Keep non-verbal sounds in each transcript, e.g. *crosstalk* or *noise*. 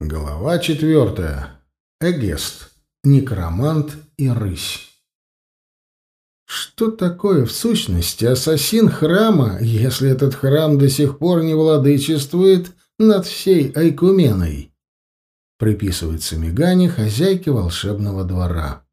Глава четвертая. Эгест. Некромант и рысь. Что такое в сущности ассасин храма, если этот храм до сих пор не владычествует над всей Айкуменой? Приписывается Мегане хозяйке волшебного двора.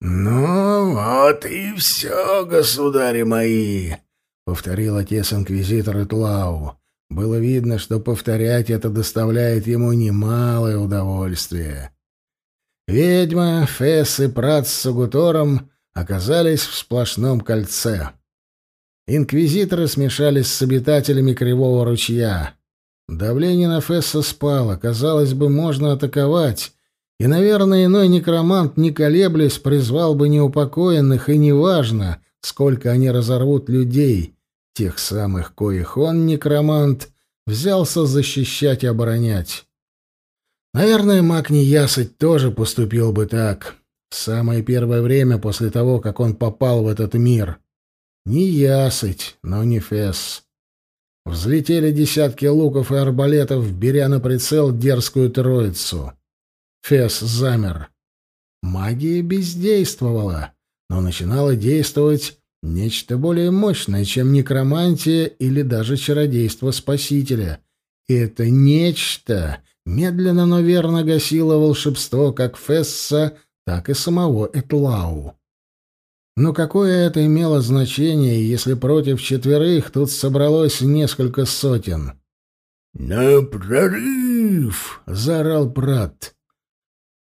«Ну, вот и все, государи мои», — повторил отец-инквизитор Итлау. Было видно, что повторять это доставляет ему немалое удовольствие. Ведьма, Фесс и Прат с Сугутором оказались в сплошном кольце. Инквизиторы смешались с обитателями Кривого ручья. Давление на Фесса спало, казалось бы, можно атаковать, и, наверное, иной некромант, не колеблясь, призвал бы неупокоенных, и неважно, сколько они разорвут людей — тех самых, коих он, некромант, взялся защищать и оборонять. Наверное, маг Неясыть тоже поступил бы так. В самое первое время после того, как он попал в этот мир. Не Ясыть, но не Фесс. Взлетели десятки луков и арбалетов, беря на прицел дерзкую троицу. Фесс замер. Магия бездействовала, но начинала действовать Нечто более мощное, чем некромантия или даже чародейство Спасителя. Это нечто медленно, но верно гасило волшебство как Фесса, так и самого Этлау. Но какое это имело значение, если против четверых тут собралось несколько сотен? «На прорыв!» — заорал Прат.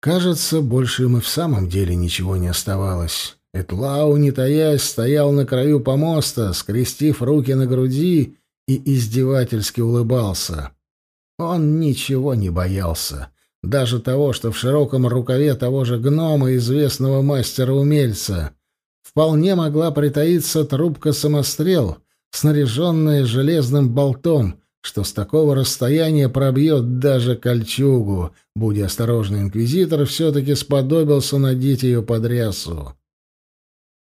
Кажется, больше им и в самом деле ничего не оставалось. Этлау, не таясь, стоял на краю помоста, скрестив руки на груди и издевательски улыбался. Он ничего не боялся. Даже того, что в широком рукаве того же гнома, известного мастера-умельца, вполне могла притаиться трубка-самострел, снаряженная железным болтом, что с такого расстояния пробьет даже кольчугу. Будь осторожный, инквизитор все-таки сподобился надеть ее под рясу.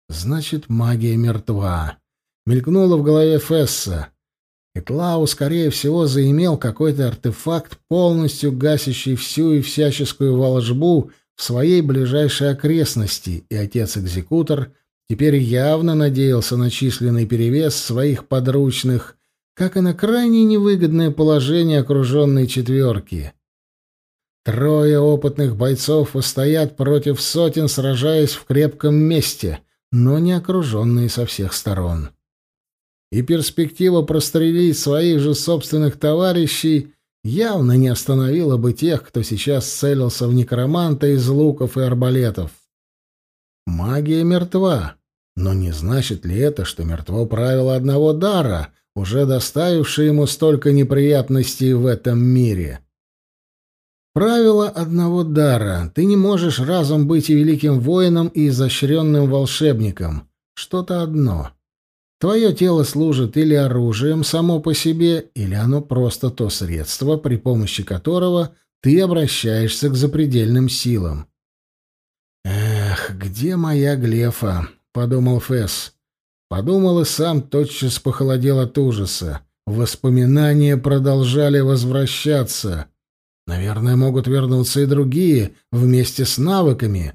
Значит, магия мертва. Мелькнуло в голове Фесса. Этлау, скорее всего, заимел какой-то артефакт, полностью гасящий всю и всяческую волжбу в своей ближайшей окрестности, и отец-экзекутор теперь явно надеялся на численный перевес своих подручных, как и на крайне невыгодное положение окруженной четверки. Трое опытных бойцов устоят против сотен, сражаясь в крепком месте — но не окруженные со всех сторон. И перспектива прострелить своих же собственных товарищей явно не остановила бы тех, кто сейчас целился в некроманта из луков и арбалетов. Магия мертва, но не значит ли это, что мертво правило одного дара, уже доставившее ему столько неприятностей в этом мире? Правило одного дара. Ты не можешь разом быть и великим воином, и изощренным волшебником. Что-то одно. Твое тело служит или оружием само по себе, или оно просто то средство, при помощи которого ты обращаешься к запредельным силам. «Эх, где моя Глефа?» — подумал Фесс. Подумал и сам тотчас похолодел от ужаса. Воспоминания продолжали возвращаться — Наверное, могут вернуться и другие, вместе с навыками.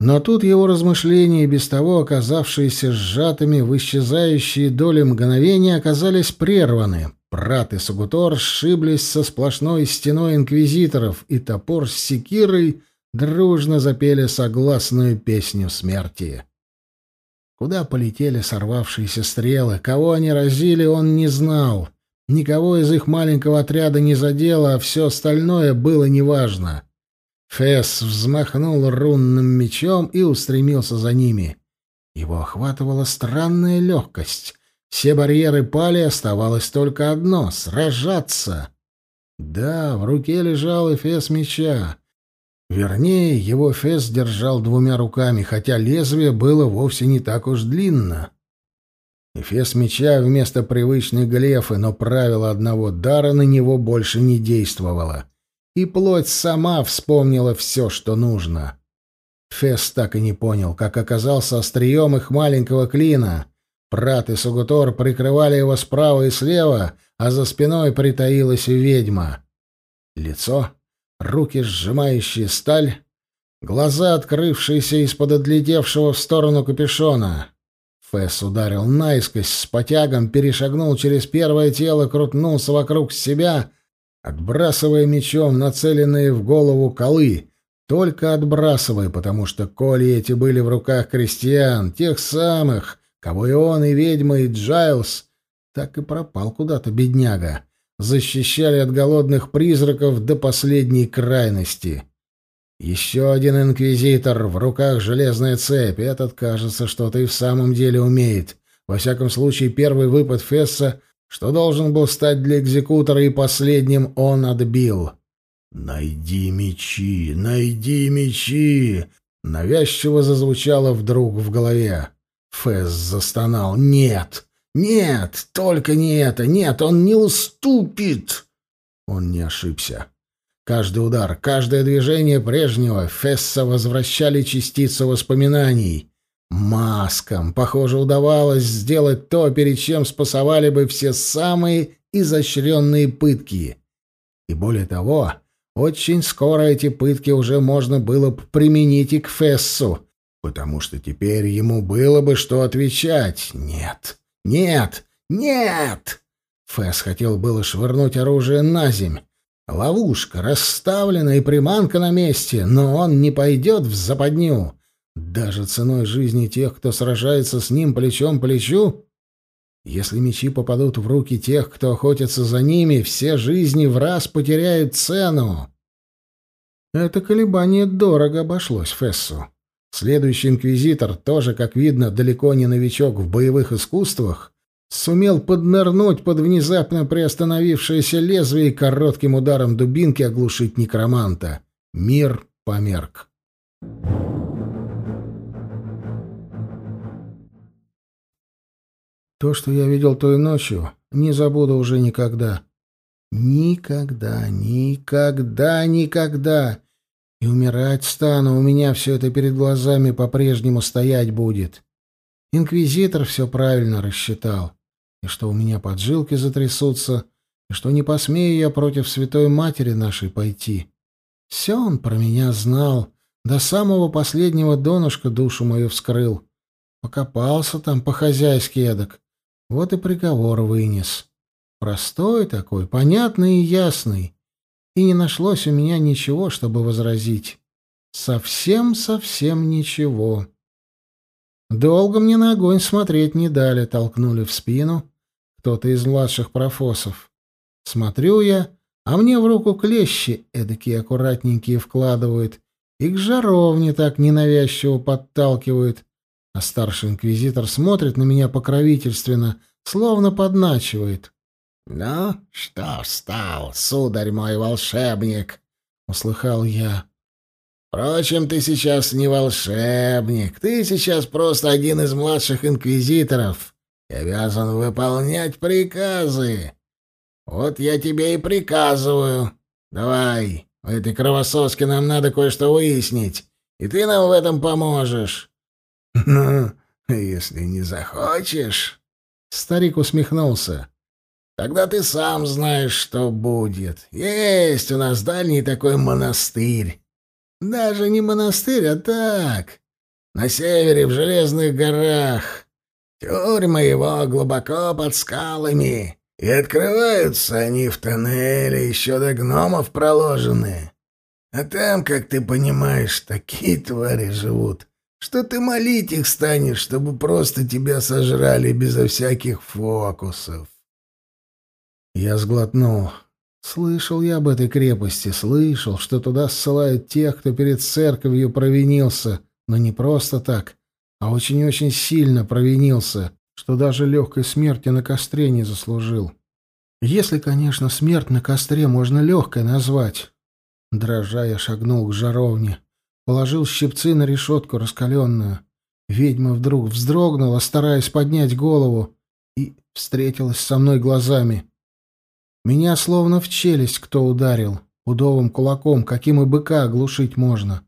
Но тут его размышления, без того оказавшиеся сжатыми в исчезающие доли мгновения, оказались прерваны. Прат и Сугутор сшиблись со сплошной стеной инквизиторов, и топор с секирой дружно запели согласную песню смерти. Куда полетели сорвавшиеся стрелы, кого они разили, он не знал — Никого из их маленького отряда не задело, а все остальное было неважно. Фесс взмахнул рунным мечом и устремился за ними. Его охватывала странная легкость. Все барьеры пали, оставалось только одно — сражаться. Да, в руке лежал эфес меча. Вернее, его Фесс держал двумя руками, хотя лезвие было вовсе не так уж длинно. Эфес меча вместо привычной глефы, но правило одного дара на него больше не действовало. И плоть сама вспомнила все, что нужно. Фес так и не понял, как оказался острием их маленького клина. Прат и Сугутор прикрывали его справа и слева, а за спиной притаилась ведьма. Лицо, руки, сжимающие сталь, глаза, открывшиеся из-под отлетевшего в сторону капюшона. Фэс ударил наискось с потягом, перешагнул через первое тело, крутнулся вокруг себя, отбрасывая мечом нацеленные в голову колы. Только отбрасывая, потому что коли эти были в руках крестьян, тех самых, кого и он, и ведьма, и Джайлз, так и пропал куда-то бедняга. Защищали от голодных призраков до последней крайности. Еще один инквизитор, в руках железная цепь. Этот, кажется, что-то и в самом деле умеет. Во всяком случае, первый выпад Фесса, что должен был стать для экзекутора и последним, он отбил. «Найди мечи, найди мечи!» Навязчиво зазвучало вдруг в голове. Фесс застонал. «Нет! Нет! Только не это! Нет! Он не уступит!» Он не ошибся. Каждый удар, каждое движение прежнего Фесса возвращали частицу воспоминаний. Маскам, похоже, удавалось сделать то, перед чем спасовали бы все самые изощренные пытки. И более того, очень скоро эти пытки уже можно было бы применить и к Фессу, потому что теперь ему было бы что отвечать. Нет, нет, нет! Фесс хотел было швырнуть оружие на земь, Ловушка расставлена и приманка на месте, но он не пойдет в западню. Даже ценой жизни тех, кто сражается с ним плечом к плечу. Если мечи попадут в руки тех, кто охотится за ними, все жизни в раз потеряют цену. Это колебание дорого обошлось Фессу. Следующий инквизитор, тоже, как видно, далеко не новичок в боевых искусствах, сумел поднырнуть под внезапно приостановившееся лезвие и коротким ударом дубинки оглушить некроманта. Мир померк. То, что я видел той ночью, не забуду уже никогда. Никогда, никогда, никогда. И умирать стану, у меня все это перед глазами по-прежнему стоять будет. Инквизитор все правильно рассчитал и что у меня поджилки затрясутся, и что не посмею я против святой матери нашей пойти. Все он про меня знал, до самого последнего донышка душу мою вскрыл. Покопался там по-хозяйски эдак, вот и приговор вынес. Простой такой, понятный и ясный, и не нашлось у меня ничего, чтобы возразить. Совсем-совсем ничего. Долго мне на огонь смотреть не дали, толкнули в спину, кто-то из младших профосов. Смотрю я, а мне в руку клещи эдакие аккуратненькие вкладывают и к жаровне так ненавязчиво подталкивают. А старший инквизитор смотрит на меня покровительственно, словно подначивает. «Ну, что встал, сударь мой волшебник?» — услыхал я. «Впрочем, ты сейчас не волшебник, ты сейчас просто один из младших инквизиторов, и обязан выполнять приказы. Вот я тебе и приказываю. Давай, у этой кровососки нам надо кое-что выяснить, и ты нам в этом поможешь. *laughs* Ну, если не захочешь... Старик усмехнулся. Тогда ты сам знаешь, что будет. Есть у нас дальний такой монастырь. Даже не монастырь, а так. На севере, в Железных горах. Тюрьмы его глубоко под скалами, и открываются они в тоннеле еще до гномов проложены. А там, как ты понимаешь, такие твари живут, что ты молить их станешь, чтобы просто тебя сожрали безо всяких фокусов. Я сглотнул. Слышал я об этой крепости, слышал, что туда ссылают тех, кто перед церковью провинился, но не просто так, а очень-очень сильно провинился, что даже легкой смерти на костре не заслужил. Если, конечно, смерть на костре можно легкой назвать. Дрожа я шагнул к жаровне, положил щипцы на решетку раскаленную. Ведьма вдруг вздрогнула, стараясь поднять голову, и встретилась со мной глазами. Меня словно в челюсть кто ударил, удовым кулаком, каким и быка оглушить можно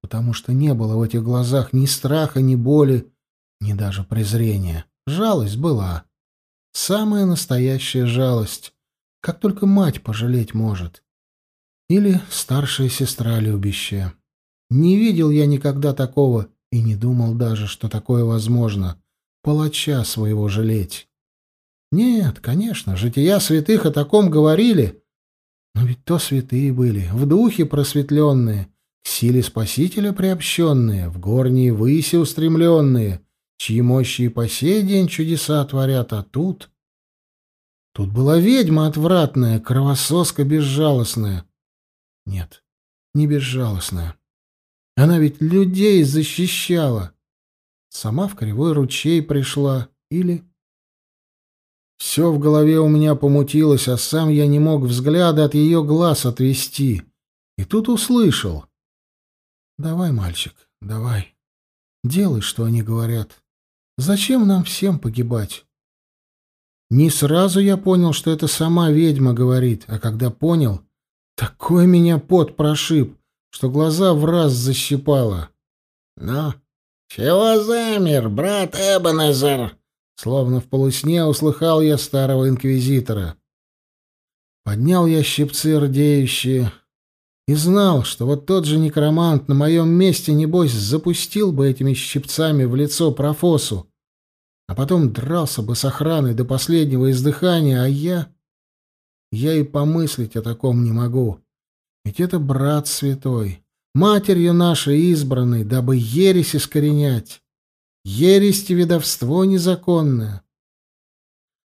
потому что не было в этих глазах ни страха, ни боли, ни даже презрения. Жалость была. Самая настоящая жалость, как только мать пожалеть может. Или старшая сестра любящая. Не видел я никогда такого и не думал даже, что такое возможно. Палача своего жалеть. Нет, конечно, жития святых о таком говорили. Но ведь то святые были, в духе просветленные, к силе Спасителя приобщенные, в горние выси устремленные, чьи мощи и по сей день чудеса творят, а тут... Тут была ведьма отвратная, кровососка безжалостная. Нет, не безжалостная. Она ведь людей защищала. Сама в кривой ручей пришла. Или... Все в голове у меня помутилось, а сам я не мог взгляда от ее глаз отвести. И тут услышал. «Давай, мальчик, давай. Делай, что они говорят. Зачем нам всем погибать?» Не сразу я понял, что это сама ведьма говорит, а когда понял, такой меня пот прошиб, что глаза в раз защипало. «Ну, чего замер, брат Эбенезер?» Словно в полусне услыхал я старого инквизитора. Поднял я щипцы рдеющие и знал, что вот тот же некромант на моем месте, небось, запустил бы этими щипцами в лицо профосу, а потом дрался бы с охраной до последнего издыхания, а я... Я и помыслить о таком не могу. Ведь это брат святой, матерью нашей избранной, дабы ересь искоренять. Ересь и ведовство незаконное.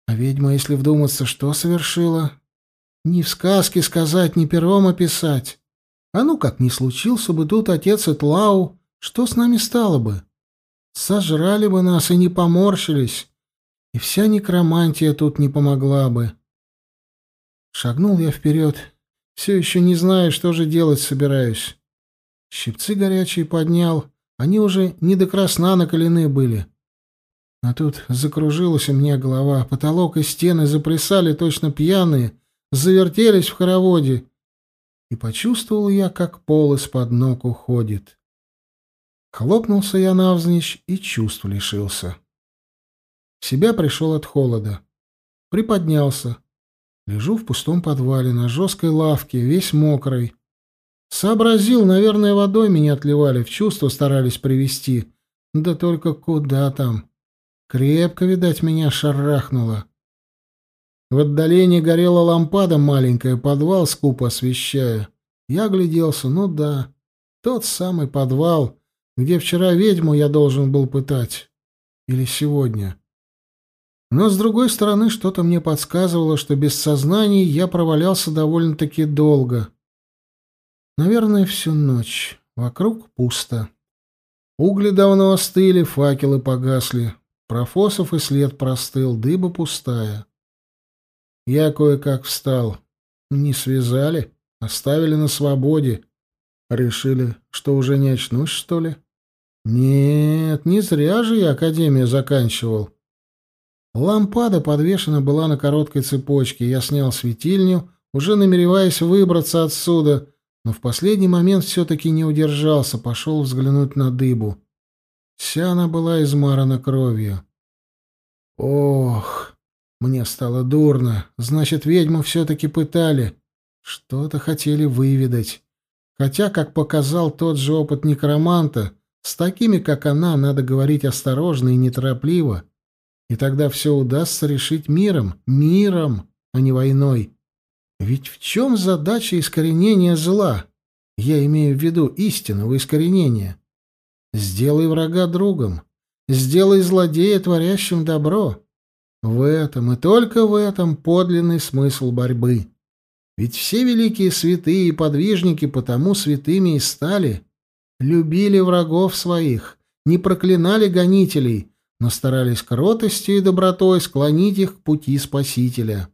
А ведьма, если вдуматься, что совершила? Ни в сказке сказать, ни пером описать. А ну как не случился бы тут отец Этлау, что с нами стало бы? Сожрали бы нас и не поморщились, и вся некромантия тут не помогла бы. Шагнул я вперед, все еще не знаю, что же делать собираюсь. Щипцы горячие поднял, они уже не до красна накалены были. А тут закружилась у меня голова, потолок и стены заплясали точно пьяные, завертелись в хороводе. И почувствовал я, как пол из-под ног уходит. Хлопнулся я навзничь и чувств лишился. В себя пришел от холода. Приподнялся. Лежу в пустом подвале на жесткой лавке, весь мокрый. Сообразил, наверное, водой меня отливали, в чувство старались привести. Да только куда там? Крепко, видать, меня шарахнуло. В отдалении горела лампада маленькая, подвал скупо освещая. Я огляделся, ну да, тот самый подвал, где вчера ведьму я должен был пытать. Или сегодня. Но, с другой стороны, что-то мне подсказывало, что без сознания я провалялся довольно-таки долго. Наверное, всю ночь. Вокруг пусто. Угли давно остыли, факелы погасли. Профосов и след простыл, дыба пустая. Я кое-как встал. Не связали, оставили на свободе. Решили, что уже не очнусь, что ли? Нет, не зря же я академию заканчивал. Лампада подвешена была на короткой цепочке. Я снял светильню, уже намереваясь выбраться отсюда, но в последний момент все-таки не удержался, пошел взглянуть на дыбу. Вся она была измарана кровью. Ох, мне стало дурно. Значит, ведьму все-таки пытали. Что-то хотели выведать. Хотя, как показал тот же опыт некроманта, с такими, как она, надо говорить осторожно и неторопливо — и тогда все удастся решить миром, миром, а не войной. Ведь в чем задача искоренения зла? Я имею в виду истинного искоренения. Сделай врага другом, сделай злодея творящим добро. В этом и только в этом подлинный смысл борьбы. Ведь все великие святые и подвижники потому святыми и стали. Любили врагов своих, не проклинали гонителей, но старались кротостью и добротой склонить их к пути Спасителя.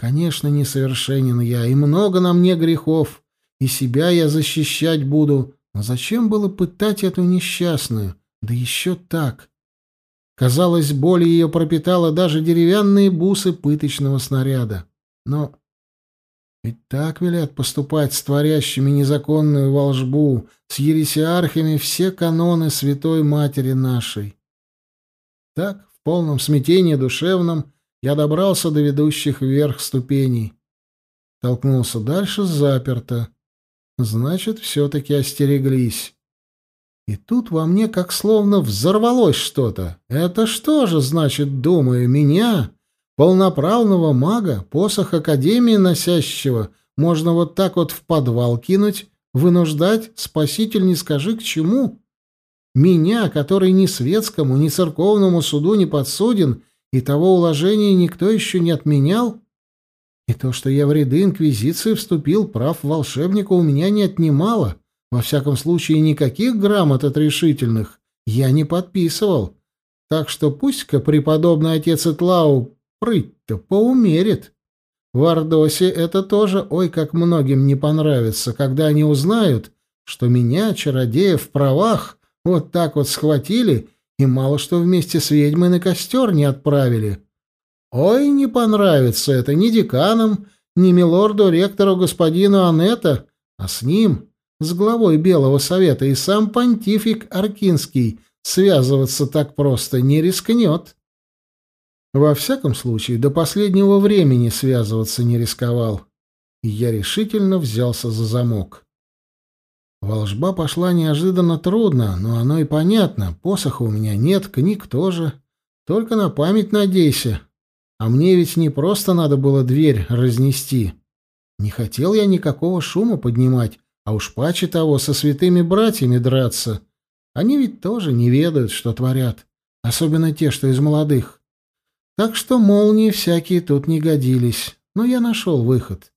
Конечно, несовершенен я, и много на мне грехов, и себя я защищать буду, но зачем было пытать эту несчастную, да еще так? Казалось, боль ее пропитала даже деревянные бусы пыточного снаряда. Но ведь так велят поступать с творящими незаконную волжбу, с ересиархами все каноны Святой Матери нашей. Так, в полном смятении душевном, я добрался до ведущих вверх ступеней. Толкнулся дальше, заперто. Значит, все-таки остереглись. И тут во мне как словно взорвалось что-то. Это что же значит, думаю, меня, полноправного мага, посох Академии носящего, можно вот так вот в подвал кинуть, вынуждать, спаситель не скажи к чему? Меня, который ни светскому, ни церковному суду не подсуден, и того уложения никто еще не отменял? И то, что я в ряды Инквизиции вступил, прав волшебника у меня не отнимало. Во всяком случае, никаких грамот отрешительных я не подписывал. Так что пусть-ка преподобный отец Итлау прыть-то поумерит. В Ордосе это тоже, ой, как многим не понравится, когда они узнают, что меня, чародея, в правах вот так вот схватили и мало что вместе с ведьмой на костер не отправили. Ой, не понравится это ни деканам, ни милорду-ректору господину Анетта, а с ним, с главой Белого Совета, и сам понтифик Аркинский связываться так просто не рискнет. Во всяком случае, до последнего времени связываться не рисковал, я решительно взялся за замок. Волжба пошла неожиданно трудно, но оно и понятно. Посоха у меня нет, книг тоже. Только на память надейся. А мне ведь не просто надо было дверь разнести. Не хотел я никакого шума поднимать, а уж паче того со святыми братьями драться. Они ведь тоже не ведают, что творят. Особенно те, что из молодых. Так что молнии всякие тут не годились. Но я нашел выход.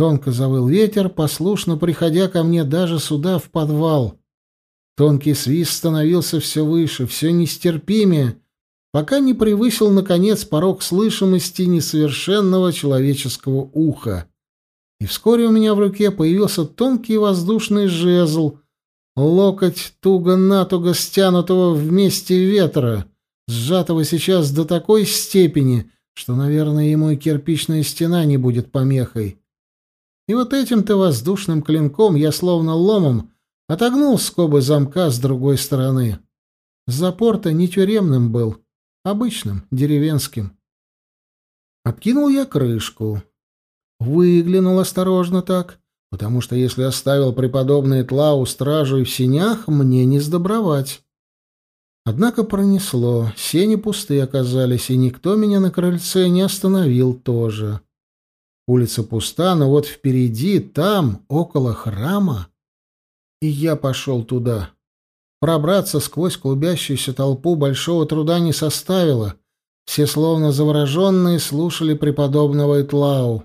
Тонко завыл ветер, послушно приходя ко мне даже сюда, в подвал. Тонкий свист становился все выше, все нестерпимее, пока не превысил, наконец, порог слышимости несовершенного человеческого уха. И вскоре у меня в руке появился тонкий воздушный жезл, локоть туго-натуго стянутого вместе ветра, сжатого сейчас до такой степени, что, наверное, ему и кирпичная стена не будет помехой. И вот этим-то воздушным клинком я словно ломом отогнул скобы замка с другой стороны. Запор-то не тюремным был, Обычным, деревенским. Откинул я крышку. Выглянул осторожно так, потому что если оставил преподобный Тлау стражу в синях, мне не сдобровать. Однако пронесло, сени пустые оказались, и никто меня на крыльце не остановил тоже. Улица пуста, но вот впереди, там, около храма, и я пошел туда. Пробраться сквозь клубящуюся толпу большого труда не составило. Все словно завороженные слушали преподобного Итлау.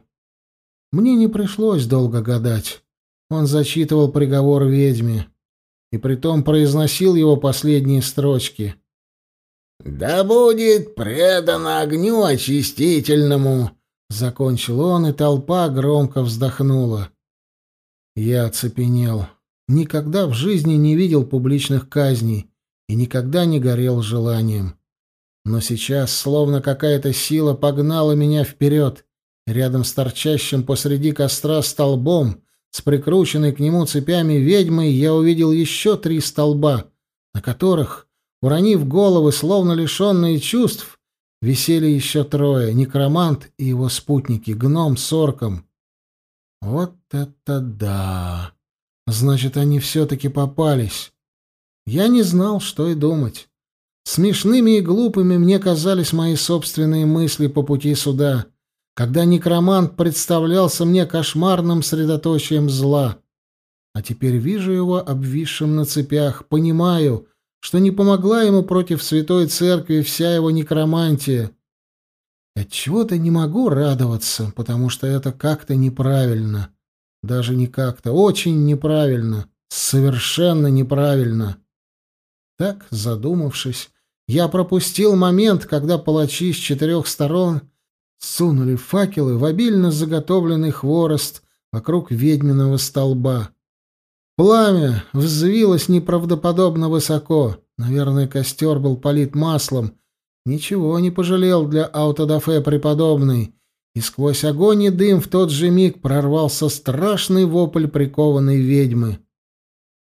Мне не пришлось долго гадать. Он зачитывал приговор ведьме. И притом произносил его последние строчки. «Да будет предано огню очистительному!» Закончил он, и толпа громко вздохнула. Я оцепенел. Никогда в жизни не видел публичных казней и никогда не горел желанием. Но сейчас словно какая-то сила погнала меня вперед. Рядом с торчащим посреди костра столбом, с прикрученной к нему цепями ведьмой, я увидел еще три столба, на которых, уронив головы, словно лишенные чувств, висели еще трое — некромант и его спутники, гном с орком. Вот это да! Значит, они все-таки попались. Я не знал, что и думать. Смешными и глупыми мне казались мои собственные мысли по пути сюда, когда некромант представлялся мне кошмарным средоточием зла. А теперь вижу его обвисшим на цепях, понимаю, что не помогла ему против святой церкви вся его некромантия. Отчего-то не могу радоваться, потому что это как-то неправильно. Даже не как-то, очень неправильно, совершенно неправильно. Так, задумавшись, я пропустил момент, когда палачи с четырех сторон сунули факелы в обильно заготовленный хворост вокруг ведьминого столба. Пламя взвилось неправдоподобно высоко. Наверное, костер был полит маслом. Ничего не пожалел для аутодафе преподобный и сквозь огонь и дым в тот же миг прорвался страшный вопль прикованной ведьмы.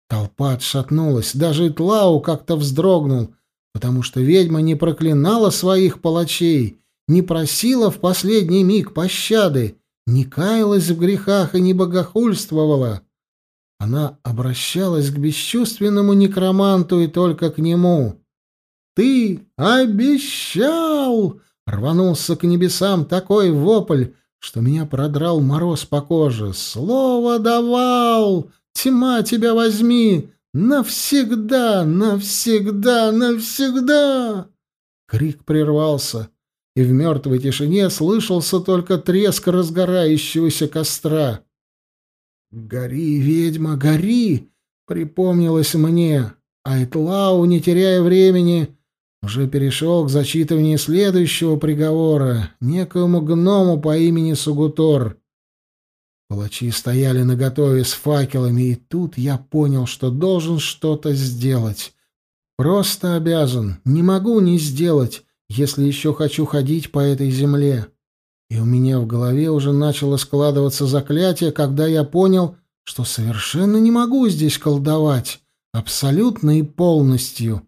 Толпа отшатнулась, даже Итлау как-то вздрогнул, потому что ведьма не проклинала своих палачей, не просила в последний миг пощады, не каялась в грехах и не богохульствовала. Она обращалась к бесчувственному некроманту и только к нему. «Ты обещал!» — рванулся к небесам такой вопль, что меня продрал мороз по коже. «Слово давал! Тьма тебя возьми! Навсегда, навсегда, навсегда!» Крик прервался, и в мертвой тишине слышался только треск разгорающегося костра. «Гори, ведьма, гори!» — припомнилось мне. Айтлау, не теряя времени, уже перешел к зачитыванию следующего приговора некоему гному по имени Сугутор. Палачи стояли наготове с факелами, и тут я понял, что должен что-то сделать. Просто обязан, не могу не сделать, если еще хочу ходить по этой земле. И у меня в голове уже начало складываться заклятие, когда я понял, что совершенно не могу здесь колдовать, абсолютно и полностью.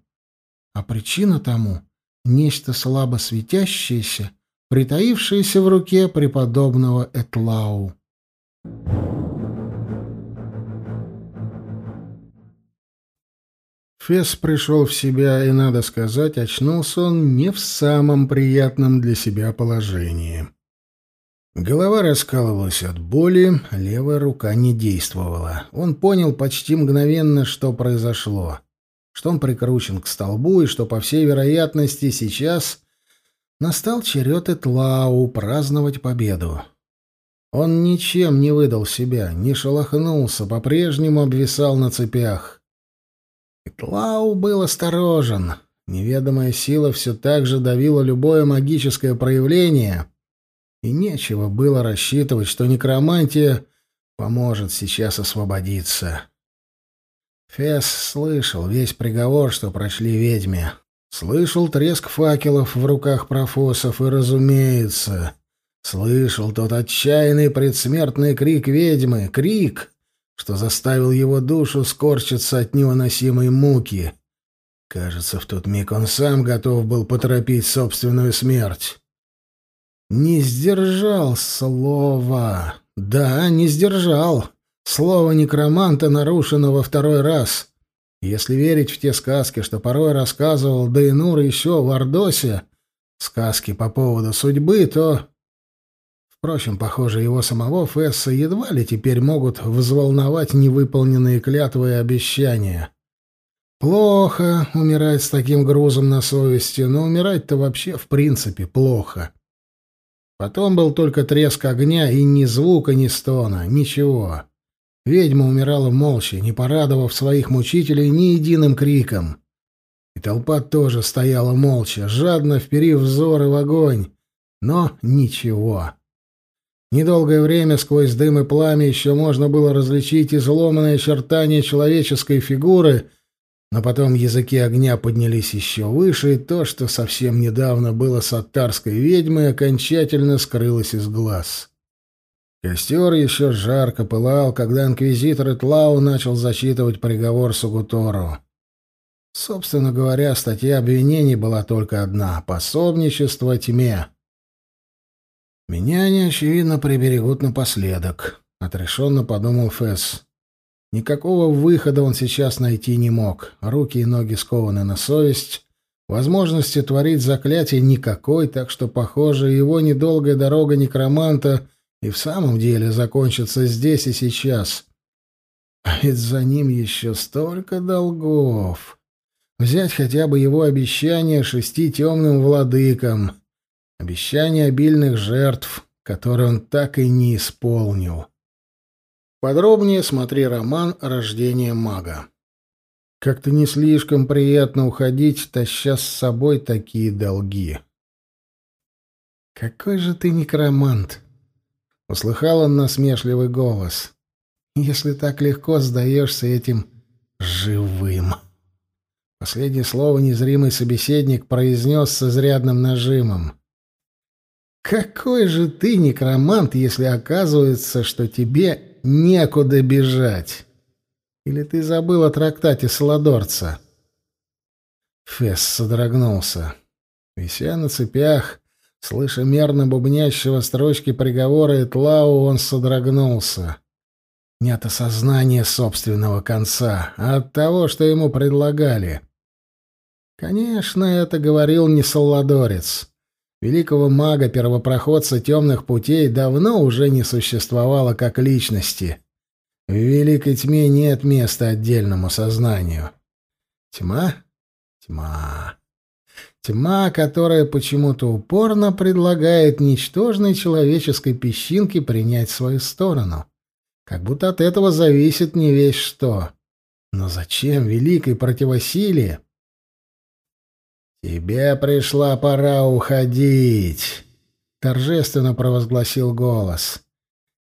А причина тому — нечто слабо светящееся, притаившееся в руке преподобного Этлау. Фес пришел в себя, и, надо сказать, очнулся он не в самом приятном для себя положении. Голова раскалывалась от боли, левая рука не действовала. Он понял почти мгновенно, что произошло. Что он прикручен к столбу, и что, по всей вероятности, сейчас настал черед Этлау праздновать победу. Он ничем не выдал себя, не шелохнулся, по-прежнему обвисал на цепях. Этлау был осторожен. Неведомая сила все так же давила любое магическое проявление — и нечего было рассчитывать, что некромантия поможет сейчас освободиться. Фес слышал весь приговор, что прочли ведьме. Слышал треск факелов в руках профосов и, разумеется, слышал тот отчаянный предсмертный крик ведьмы, крик, что заставил его душу скорчиться от невыносимой муки. Кажется, в тот миг он сам готов был поторопить собственную смерть. Не сдержал слова. Да, не сдержал. Слово некроманта нарушено во второй раз. Если верить в те сказки, что порой рассказывал Дейнур еще в Ордосе, сказки по поводу судьбы, то... Впрочем, похоже, его самого Фесса едва ли теперь могут взволновать невыполненные клятвы и обещания. Плохо умирать с таким грузом на совести, но умирать-то вообще в принципе плохо. Потом был только треск огня и ни звука, ни стона, ничего. Ведьма умирала молча, не порадовав своих мучителей ни единым криком. И толпа тоже стояла молча, жадно вперив взоры в огонь. Но ничего. Недолгое время сквозь дым и пламя еще можно было различить изломанные очертания человеческой фигуры — но потом языки огня поднялись еще выше, и то, что совсем недавно было саттарской ведьмой, окончательно скрылось из глаз. Костер еще жарко пылал, когда инквизитор Итлау начал зачитывать приговор Сугутору. Собственно говоря, статья обвинений была только одна — пособничество тьме. «Меня они, очевидно, приберегут напоследок», — отрешенно подумал Фесс. Никакого выхода он сейчас найти не мог. Руки и ноги скованы на совесть. Возможности творить заклятие никакой, так что, похоже, его недолгая дорога некроманта и в самом деле закончится здесь и сейчас. А ведь за ним еще столько долгов. Взять хотя бы его обещание шести темным владыкам. Обещание обильных жертв, которые он так и не исполнил. Подробнее смотри роман «Рождение мага». Как-то не слишком приятно уходить, таща с собой такие долги. «Какой же ты некромант!» — услыхал он насмешливый голос. «Если так легко сдаешься этим живым!» Последнее слово незримый собеседник произнес с изрядным нажимом. «Какой же ты некромант, если оказывается, что тебе некуда бежать. Или ты забыл о трактате Саладорца?» Фесс содрогнулся. Вися на цепях, Слыша мерно бубнящего строчки приговора Этлау, он содрогнулся. Не от осознания собственного конца, а от того, что ему предлагали. Конечно, это говорил не Салладорец. Великого мага-первопроходца темных путей давно уже не существовало как личности. В великой тьме нет места отдельному сознанию. Тьма? Тьма. Тьма, которая почему-то упорно предлагает ничтожной человеческой песчинке принять свою сторону. Как будто от этого зависит не весь что. Но зачем великой противосилие? «Тебе пришла пора уходить», — торжественно провозгласил голос.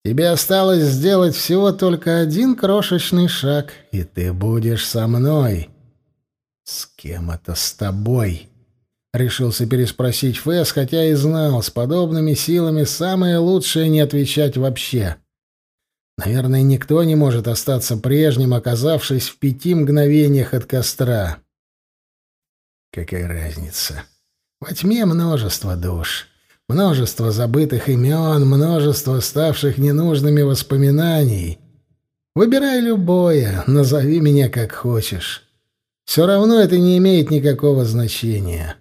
«Тебе осталось сделать всего только один крошечный шаг, и ты будешь со мной». «С кем это с тобой?» — решился переспросить Фэс, хотя и знал, с подобными силами самое лучшее не отвечать вообще. Наверное, никто не может остаться прежним, оказавшись в пяти мгновениях от костра. Какая разница? Во тьме множество душ, множество забытых имен, множество ставших ненужными воспоминаний. Выбирай любое, назови меня как хочешь. Все равно это не имеет никакого значения.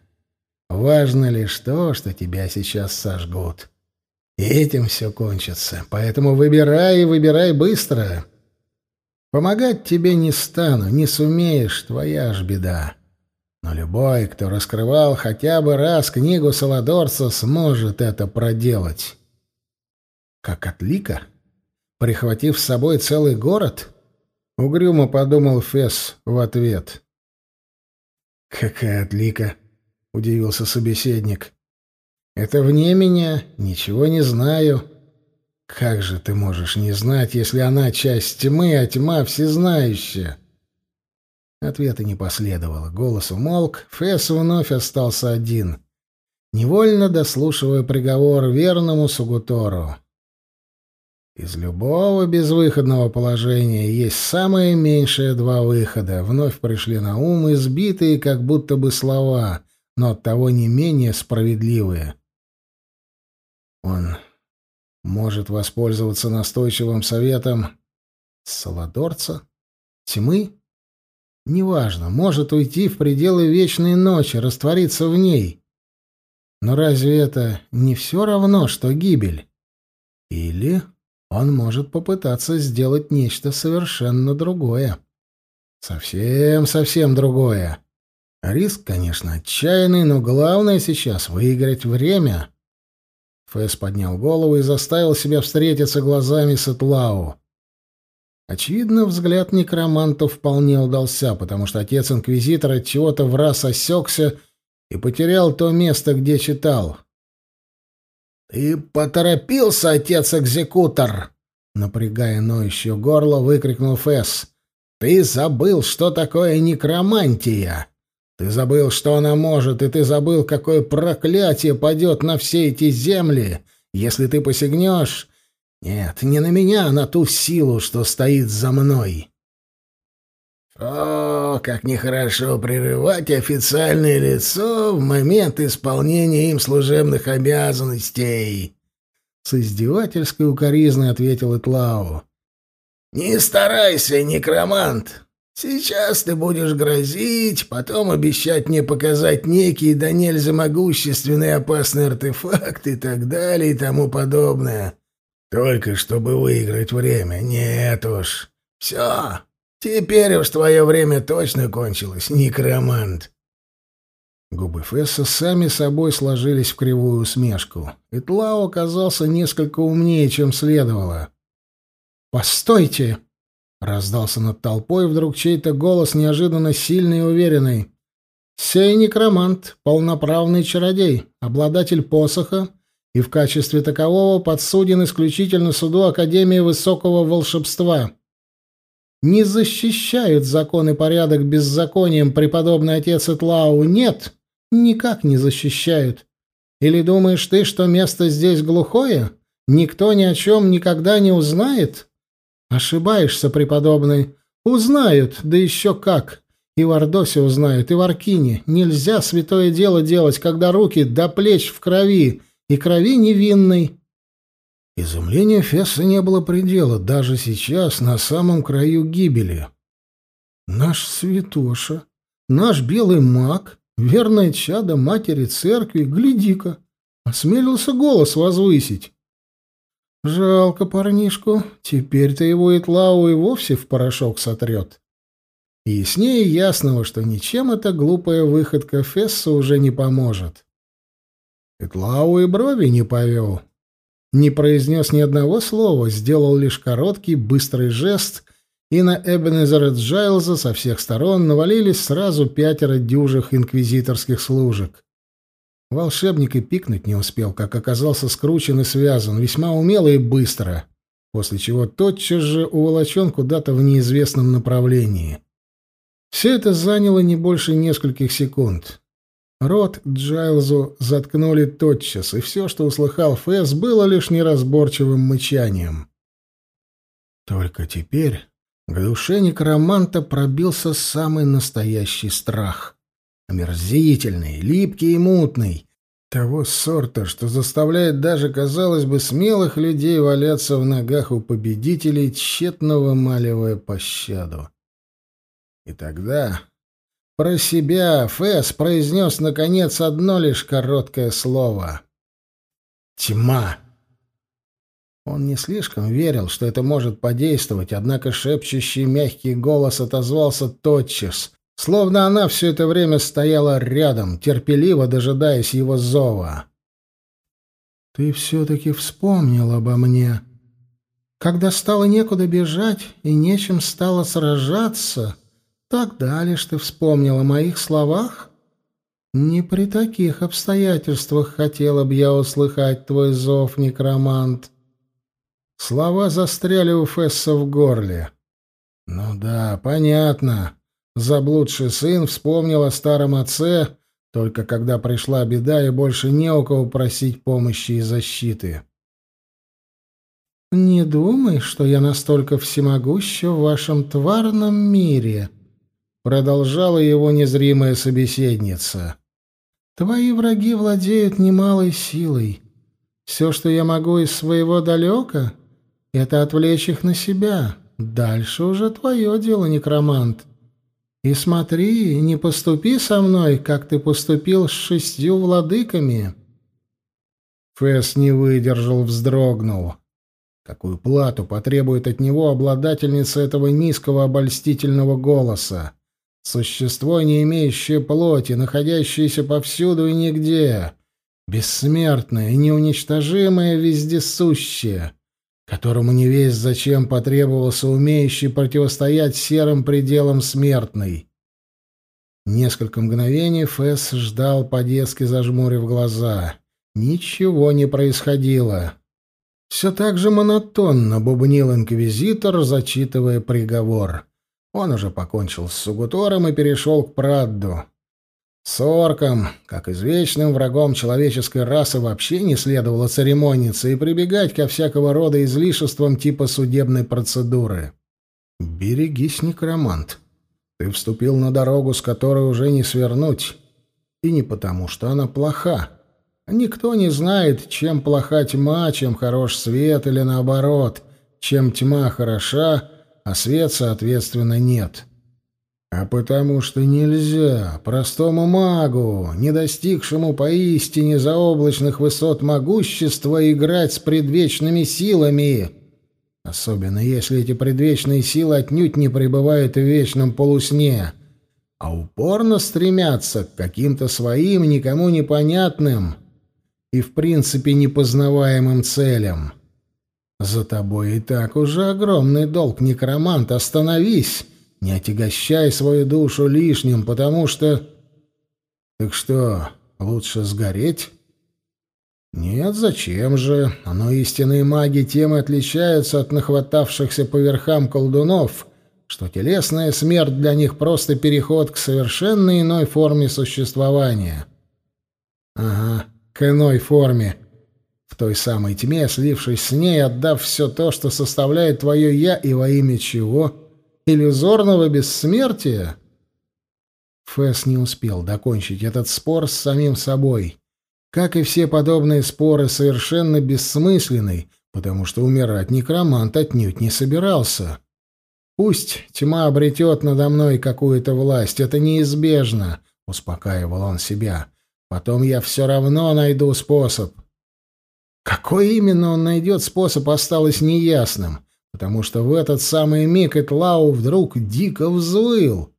Важно лишь то, что тебя сейчас сожгут. И этим все кончится. Поэтому выбирай и выбирай быстро. Помогать тебе не стану, не сумеешь, твоя ж беда. Но любой, кто раскрывал хотя бы раз книгу Саладорца, сможет это проделать. Как отлика? Прихватив с собой целый город? Угрюмо подумал Фесс в ответ. «Какая отлика?» — удивился собеседник. Это вне меня, ничего не знаю. Как же ты можешь не знать, если она часть тьмы, а тьма всезнающая? Ответа не последовало. Голос умолк, Фесс вновь остался один, невольно дослушивая приговор верному Сугутору. Из любого безвыходного положения есть самые меньшие два выхода. Вновь пришли на ум избитые, как будто бы слова, но оттого не менее справедливые. Он может воспользоваться настойчивым советом Саладорца? Тьмы? Неважно, может уйти в пределы вечной ночи, раствориться в ней. Но разве это не все равно, что гибель? Или он может попытаться сделать нечто совершенно другое. Совсем-совсем другое. Риск, конечно, отчаянный, но главное сейчас — выиграть время. Фэс поднял голову и заставил себя встретиться глазами с Этлау. Очевидно, взгляд некроманта вполне удался, потому что отец-инквизитор от чего-то в раз осекся и потерял то место, где читал. «Ты поторопился, отец-экзекутор!» Напрягая ноющее горло, выкрикнул Фэс. «Ты забыл, что такое некромантия!» Ты забыл, что она может, и ты забыл, какое проклятие падет на все эти земли, если ты посягнешь... Нет, не на меня, а на ту силу, что стоит за мной. О, как нехорошо прерывать официальное лицо в момент исполнения им служебных обязанностей. С издевательской укоризной ответил Итлау. «Не старайся, некромант. Сейчас ты будешь грозить, потом обещать мне показать некие да нельзя могущественные опасные артефакты и так далее и тому подобное. Только чтобы выиграть время. Нет уж. Все. Теперь уж твое время точно кончилось, некромант. Губы Фесса сами собой сложились в кривую усмешку. Итлау оказался несколько умнее, чем следовало. «Постойте!» Раздался над толпой вдруг чей-то голос неожиданно сильный и уверенный. «Сей некромант, полноправный чародей, обладатель посоха и в качестве такового подсуден исключительно суду Академии Высокого Волшебства. Не защищают закон и порядок беззаконием преподобный отец Этлау? Нет, никак не защищают. Или думаешь ты, что место здесь глухое? Никто ни о чем никогда не узнает?» Ошибаешься, преподобный. Узнают, да еще как. И в Ордосе узнают, и в Аркине. Нельзя святое дело делать, когда руки до плеч в крови, и крови невинной. Изумлению Фесса не было предела, даже сейчас, на самом краю гибели. Наш святоша, наш белый маг, верное чадо матери церкви, гляди-ка, осмелился голос возвысить. Жалко парнишку, теперь-то его Итлау и вовсе в порошок сотрет. И яснее ясного, что ничем эта глупая выходка Фесса уже не поможет. Итлау и брови не повел. Не произнес ни одного слова, сделал лишь короткий, быстрый жест, и на Эбенезера Джайлза со всех сторон навалились сразу пятеро дюжих инквизиторских служек. Волшебник и пикнуть не успел, как оказался скручен и связан, весьма умело и быстро, после чего тотчас же уволочен куда-то в неизвестном направлении. Все это заняло не больше нескольких секунд. Рот Джайлзу заткнули тотчас, и все, что услыхал Фэс, было лишь неразборчивым мычанием. Только теперь к душе некроманта пробился самый настоящий страх — омерзительный, липкий и мутный, того сорта, что заставляет даже, казалось бы, смелых людей валяться в ногах у победителей, тщетно вымаливая пощаду. И тогда про себя Фэс произнес, наконец, одно лишь короткое слово. «Тьма». Он не слишком верил, что это может подействовать, однако шепчущий мягкий голос отозвался тотчас, словно она все это время стояла рядом, терпеливо дожидаясь его зова. «Ты все-таки вспомнил обо мне. Когда стало некуда бежать и нечем стало сражаться, тогда лишь ты вспомнил о моих словах? Не при таких обстоятельствах хотела бы я услыхать твой зов, некромант». Слова застряли у Фесса в горле. «Ну да, понятно». Заблудший сын вспомнил о старом отце, только когда пришла беда и больше не у кого просить помощи и защиты. «Не думай, что я настолько всемогуща в вашем тварном мире», — продолжала его незримая собеседница. «Твои враги владеют немалой силой. Все, что я могу из своего далека, — это отвлечь их на себя. Дальше уже твое дело, некромант. И смотри, не поступи со мной, как ты поступил с шестью владыками. Фэс не выдержал, вздрогнул. Какую плату потребует от него обладательница этого низкого обольстительного голоса? Существо, не имеющее плоти, находящееся повсюду и нигде, бессмертное и неуничтожимое вездесущее которому не весь зачем потребовался умеющий противостоять серым пределам смертный. Несколько мгновений Фэс ждал, по-детски зажмурив глаза. Ничего не происходило. Все так же монотонно бубнил инквизитор, зачитывая приговор. Он уже покончил с Сугутором и перешел к Прадду. С орком, как извечным врагом человеческой расы, вообще не следовало церемониться и прибегать ко всякого рода излишествам типа судебной процедуры. «Берегись, некромант. Ты вступил на дорогу, с которой уже не свернуть. И не потому, что она плоха. Никто не знает, чем плоха тьма, чем хорош свет, или наоборот, чем тьма хороша, а свет, соответственно, нет». А потому что нельзя простому магу, не достигшему поистине заоблачных высот могущества, играть с предвечными силами, особенно если эти предвечные силы отнюдь не пребывают в вечном полусне, а упорно стремятся к каким-то своим никому непонятным и в принципе непознаваемым целям. За тобой и так уже огромный долг, некромант, остановись!» Не отягощай свою душу лишним, потому что... Так что, лучше сгореть? Нет, зачем же? Оно истинные маги тем и отличаются от нахватавшихся по верхам колдунов, что телесная смерть для них просто переход к совершенно иной форме существования. Ага, к иной форме. В той самой тьме, слившись с ней, отдав все то, что составляет твое «я» и во имя чего — иллюзорного бессмертия? Фэс не успел докончить этот спор с самим собой. Как и все подобные споры, совершенно бессмысленный, потому что умирать некромант отнюдь не собирался. Пусть тьма обретет надо мной какую-то власть, это неизбежно, — успокаивал он себя. Потом я все равно найду способ. Какой именно он найдет способ, осталось неясным, потому что в этот самый миг Этлау вдруг дико взвыл.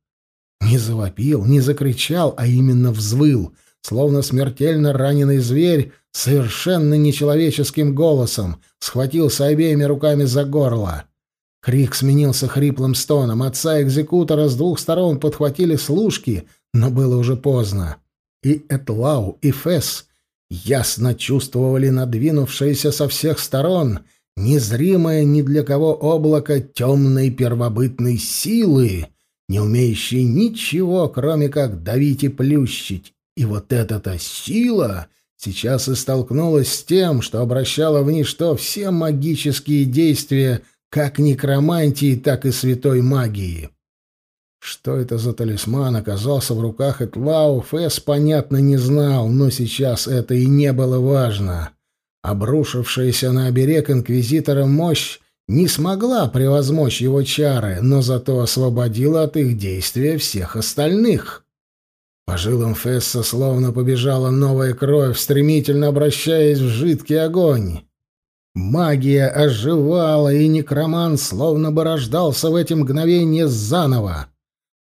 Не завопил, не закричал, а именно взвыл, словно смертельно раненый зверь, совершенно нечеловеческим голосом, схватился обеими руками за горло. Крик сменился хриплым стоном. Отца-экзекутора с двух сторон подхватили служки, но было уже поздно. И Этлау, и Фесс ясно чувствовали надвинувшееся со всех сторон, незримое ни для кого облако темной первобытной силы, не умеющей ничего, кроме как давить и плющить. И вот эта-то сила сейчас и столкнулась с тем, что обращала в ничто все магические действия как некромантии, так и святой магии. Что это за талисман оказался в руках Этлау, Фэс, понятно, не знал, но сейчас это и не было важно. Обрушившаяся на оберег Инквизитора мощь не смогла превозмочь его чары, но зато освободила от их действия всех остальных. По жилам Фесса словно побежала новая кровь, стремительно обращаясь в жидкий огонь. Магия оживала, и некроман словно бы рождался в эти мгновения заново.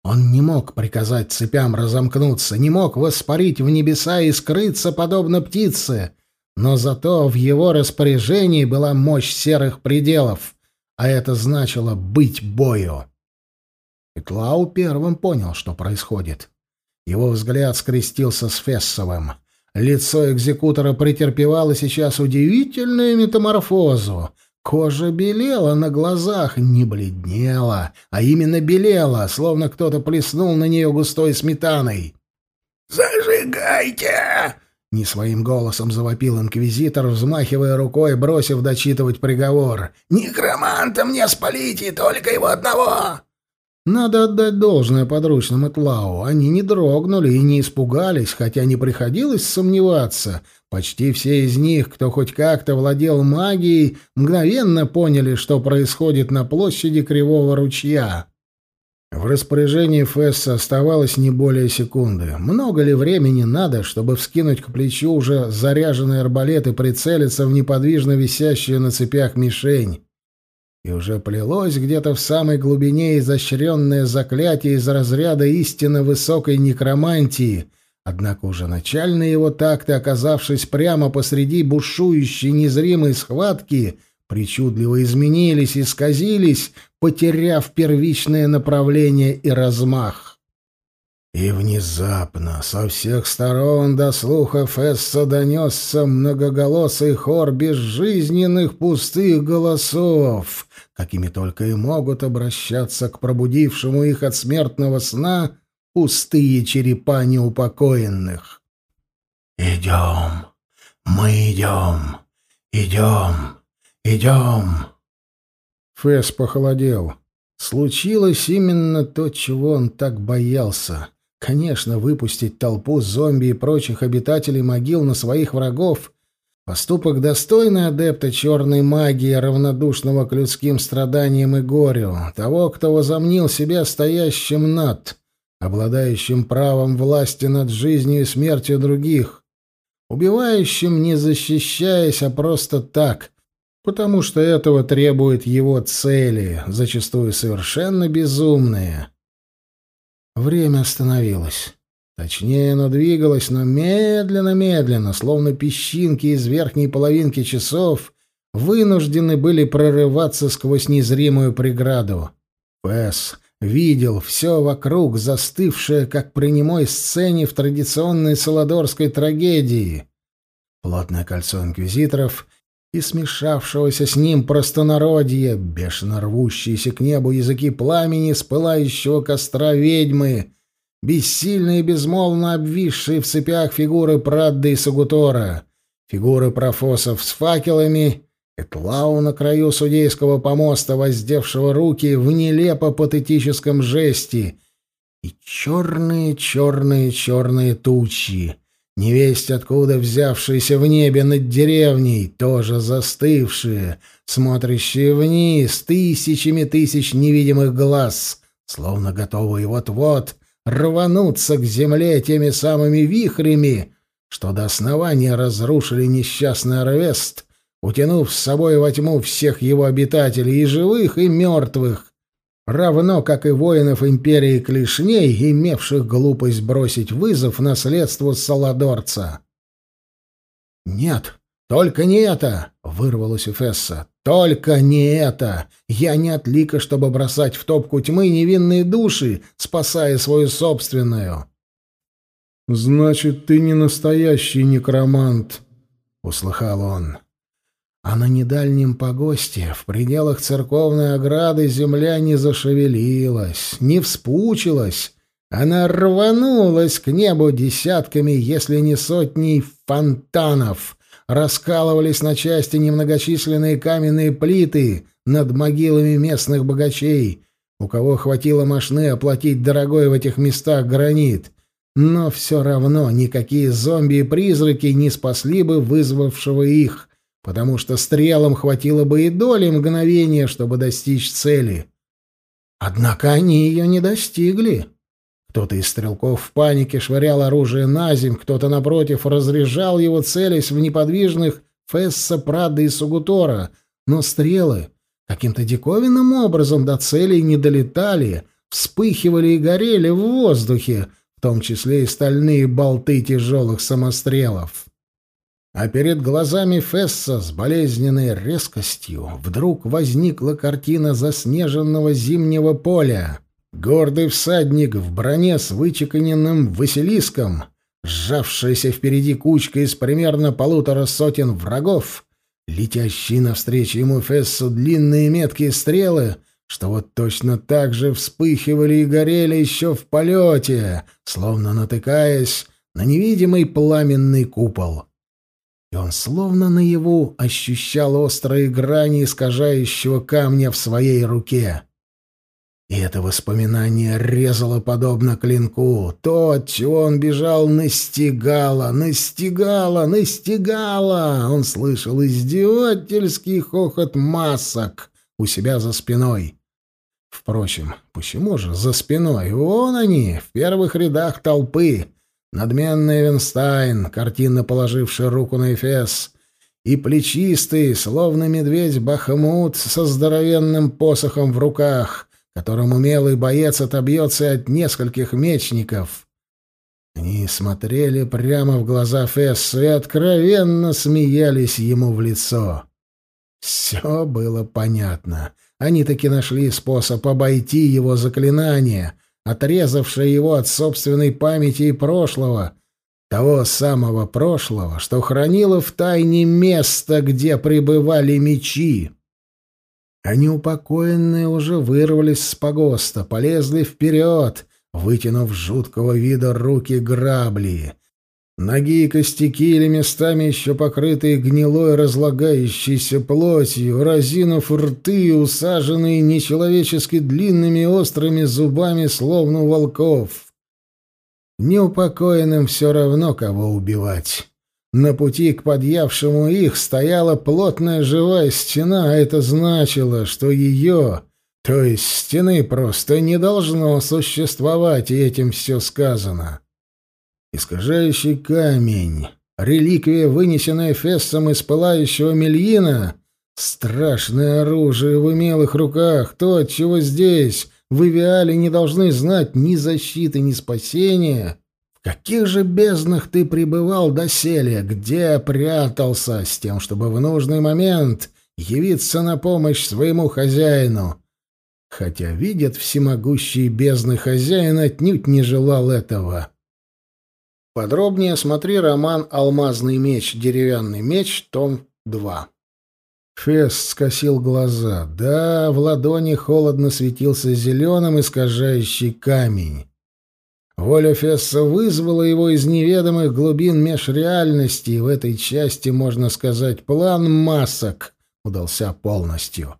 Он не мог приказать цепям разомкнуться, не мог воспарить в небеса и скрыться, подобно птице, но зато в его распоряжении была мощь серых пределов, а это значило быть бою. И Клау первым понял, что происходит. Его взгляд скрестился с Фессовым. Лицо экзекутора претерпевало сейчас удивительную метаморфозу. Кожа белела на глазах, не бледнела, а именно белела, словно кто-то плеснул на нее густой сметаной. «Зажигайте!» — не своим голосом завопил инквизитор, взмахивая рукой, бросив дочитывать приговор. «Некроманта мне спалите, только его одного!» Надо отдать должное подручным Этлау. Они не дрогнули и не испугались, хотя не приходилось сомневаться. Почти все из них, кто хоть как-то владел магией, мгновенно поняли, что происходит на площади Кривого ручья. В распоряжении Фесса оставалось не более секунды. Много ли времени надо, чтобы вскинуть к плечу уже заряженный арбалет и прицелиться в неподвижно висящую на цепях мишень? и уже плелось где-то в самой глубине изощренное заклятие из разряда истинно высокой некромантии, однако уже начальные его такты, оказавшись прямо посреди бушующей незримой схватки, причудливо изменились и сказились, потеряв первичное направление и размах. И внезапно со всех сторон до слуха Фесса донесся многоголосый хор безжизненных пустых голосов, какими только и могут обращаться к пробудившему их от смертного сна пустые черепа неупокоенных. «Идем, мы идем, идем, идем!» Фесс похолодел. Случилось именно то, чего он так боялся. Конечно, выпустить толпу зомби и прочих обитателей могил на своих врагов — поступок достойный адепта черной магии, равнодушного к людским страданиям и горю, того, кто возомнил себя стоящим над, обладающим правом власти над жизнью и смертью других, убивающим, не защищаясь, а просто так, потому что этого требуют его цели, зачастую совершенно безумные. Время остановилось. Точнее, оно двигалось, но медленно-медленно, словно песчинки из верхней половинки часов, вынуждены были прорываться сквозь незримую преграду. Пэс видел все вокруг, застывшее, как при немой сцене в традиционной саладорской трагедии. Плотное кольцо инквизиторов и смешавшегося с ним простонародье, бешено рвущиеся к небу языки пламени с пылающего костра ведьмы, бессильные и безмолвно обвисшие в цепях фигуры Прадды и Сагутора, фигуры профосов с факелами, Этлау на краю судейского помоста, воздевшего руки в нелепо патетическом жесте, и черные-черные-черные тучи, невесть откуда взявшиеся в небе над деревней, тоже застывшие, смотрящие вниз тысячами тысяч невидимых глаз, словно готовые вот-вот рвануться к земле теми самыми вихрями, что до основания разрушили несчастный Арвест, утянув с собой во тьму всех его обитателей, и живых, и мертвых, равно как и воинов империи Клешней, имевших глупость бросить вызов наследству Саладорца. «Нет, только не это!» — вырвалось у Фесса. «Только не это! Я не отлика, чтобы бросать в топку тьмы невинные души, спасая свою собственную!» «Значит, ты не настоящий некромант», — услыхал он. А на недальнем погосте, в пределах церковной ограды, земля не зашевелилась, не вспучилась. Она рванулась к небу десятками, если не сотней фонтанов. Раскалывались на части немногочисленные каменные плиты над могилами местных богачей, у кого хватило мошны оплатить дорогой в этих местах гранит. Но все равно никакие зомби и призраки не спасли бы вызвавшего их — потому что стрелам хватило бы и доли мгновения, чтобы достичь цели. Однако они ее не достигли. Кто-то из стрелков в панике швырял оружие на земь, кто-то, напротив, разряжал его, целясь в неподвижных Фесса, Прада и Сугутора, но стрелы каким-то диковинным образом до целей не долетали, вспыхивали и горели в воздухе, в том числе и стальные болты тяжелых самострелов. А перед глазами Фесса с болезненной резкостью вдруг возникла картина заснеженного зимнего поля. Гордый всадник в броне с вычеканенным Василиском, сжавшаяся впереди кучка из примерно полутора сотен врагов, летящие навстречу ему Фессу длинные меткие стрелы, что вот точно так же вспыхивали и горели еще в полете, словно натыкаясь на невидимый пламенный купол и он словно наяву ощущал острые грани искажающего камня в своей руке. И это воспоминание резало подобно клинку. То, от чего он бежал, настигало, настигало, настигало. Он слышал издевательский хохот масок у себя за спиной. Впрочем, почему же за спиной? Вон они, в первых рядах толпы. Надменный Эвенстайн, картинно положивший руку на эфес, и плечистый, словно медведь Бахмут со здоровенным посохом в руках, которым умелый боец отобьется от нескольких мечников. Они смотрели прямо в глаза Фессу и откровенно смеялись ему в лицо. Все было понятно. Они таки нашли способ обойти его заклинание, отрезавшая его от собственной памяти и прошлого, того самого прошлого, что хранило в тайне место, где пребывали мечи. Они упокоенные уже вырвались с погоста, полезли вперед, вытянув жуткого вида руки грабли, Ноги и костяки или местами еще покрытые гнилой разлагающейся плотью, разинув рты, усаженные нечеловечески длинными острыми зубами, словно у волков. Неупокоенным все равно, кого убивать. На пути к подъявшему их стояла плотная живая стена, а это значило, что ее, то есть стены, просто не должно существовать, и этим все сказано. Искажающий камень, реликвия, вынесенная Фессом из пылающего мельина, страшное оружие в умелых руках, то, чего здесь, в Ивиале, не должны знать ни защиты, ни спасения. В каких же безднах ты пребывал доселе, где прятался, с тем, чтобы в нужный момент явиться на помощь своему хозяину? Хотя, видят всемогущие бездны, хозяин отнюдь не желал этого. Подробнее смотри роман «Алмазный меч. Деревянный меч. Том 2». Фест скосил глаза. Да, в ладони холодно светился зеленым искажающий камень. Воля Фесса вызвала его из неведомых глубин межреальности, и в этой части, можно сказать, план масок удался полностью.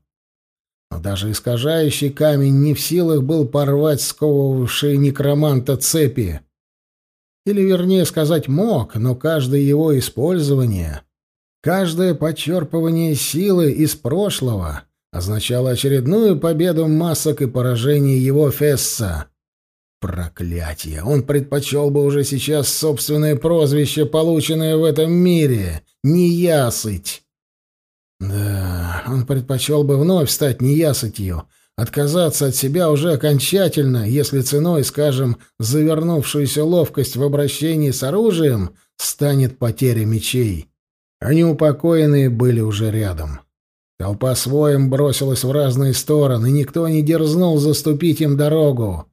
Но даже искажающий камень не в силах был порвать сковывавшие некроманта цепи. Или, вернее сказать, мог, но каждое его использование, каждое подчерпывание силы из прошлого означало очередную победу масок и поражение его Фесса. Проклятие! Он предпочел бы уже сейчас собственное прозвище, полученное в этом мире — неясыть. Да, он предпочел бы вновь стать неясытью, отказаться от себя уже окончательно, если ценой, скажем, завернувшуюся ловкость в обращении с оружием станет потеря мечей. Они упокоенные были уже рядом. Толпа своим бросилась в разные стороны, никто не дерзнул заступить им дорогу.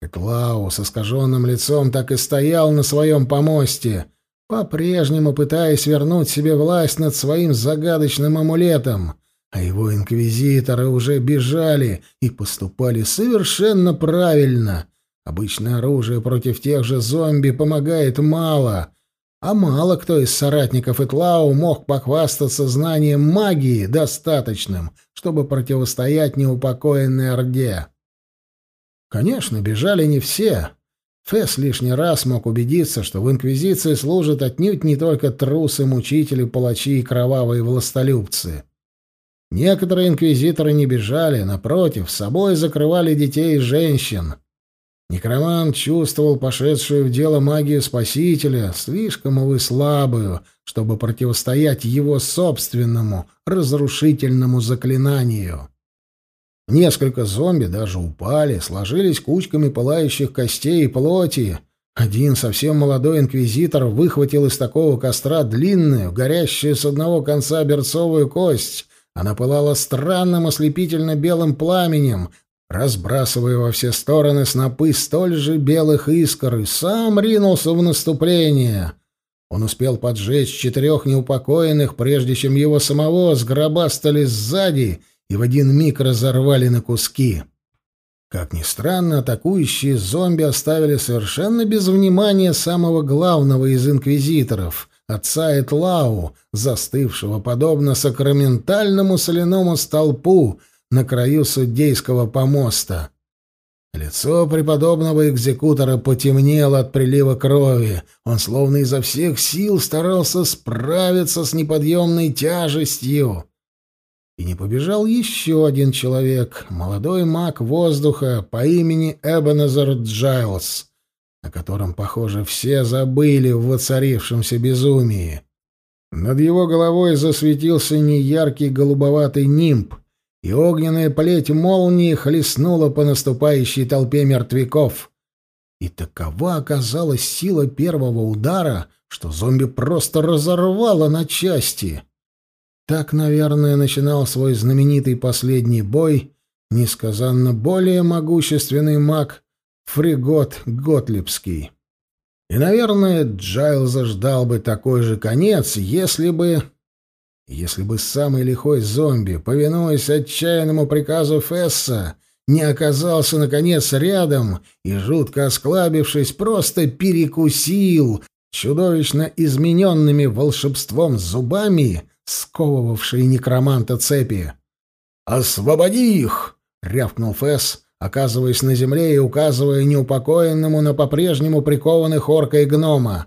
Эклау с искаженным лицом так и стоял на своем помосте, по-прежнему пытаясь вернуть себе власть над своим загадочным амулетом, а его инквизиторы уже бежали и поступали совершенно правильно. Обычное оружие против тех же зомби помогает мало, а мало кто из соратников Этлау мог похвастаться знанием магии достаточным, чтобы противостоять неупокоенной Орде. Конечно, бежали не все. Фесс лишний раз мог убедиться, что в Инквизиции служат отнюдь не только трусы, мучители, палачи и кровавые властолюбцы. Некоторые инквизиторы не бежали, напротив, с собой закрывали детей и женщин. Некромант чувствовал пошедшую в дело магию Спасителя, слишком, увы, слабую, чтобы противостоять его собственному разрушительному заклинанию. Несколько зомби даже упали, сложились кучками пылающих костей и плоти. Один совсем молодой инквизитор выхватил из такого костра длинную, горящую с одного конца берцовую кость. Она пылала странным ослепительно-белым пламенем, разбрасывая во все стороны снопы столь же белых искр, и сам ринулся в наступление. Он успел поджечь четырех неупокоенных, прежде чем его самого сгробастали сзади и в один миг разорвали на куски. Как ни странно, атакующие зомби оставили совершенно без внимания самого главного из инквизиторов, отца Этлау, застывшего подобно сакраментальному соляному столпу на краю судейского помоста. Лицо преподобного экзекутора потемнело от прилива крови. Он словно изо всех сил старался справиться с неподъемной тяжестью. И не побежал еще один человек, молодой маг воздуха по имени Эбенезер Джайлс, о котором, похоже, все забыли в воцарившемся безумии. Над его головой засветился неяркий голубоватый нимб, и огненная плеть молнии хлестнула по наступающей толпе мертвяков. И такова оказалась сила первого удара, что зомби просто разорвало на части — так, наверное, начинал свой знаменитый последний бой несказанно более могущественный маг Фригот Готлибский. И, наверное, Джайлза ждал бы такой же конец, если бы... Если бы самый лихой зомби, повинуясь отчаянному приказу Фесса, не оказался, наконец, рядом и, жутко осклабившись, просто перекусил чудовищно измененными волшебством зубами сковывавшие некроманта цепи. «Освободи их!» — рявкнул Фесс, оказываясь на земле и указывая неупокоенному на по-прежнему прикованных орка и гнома.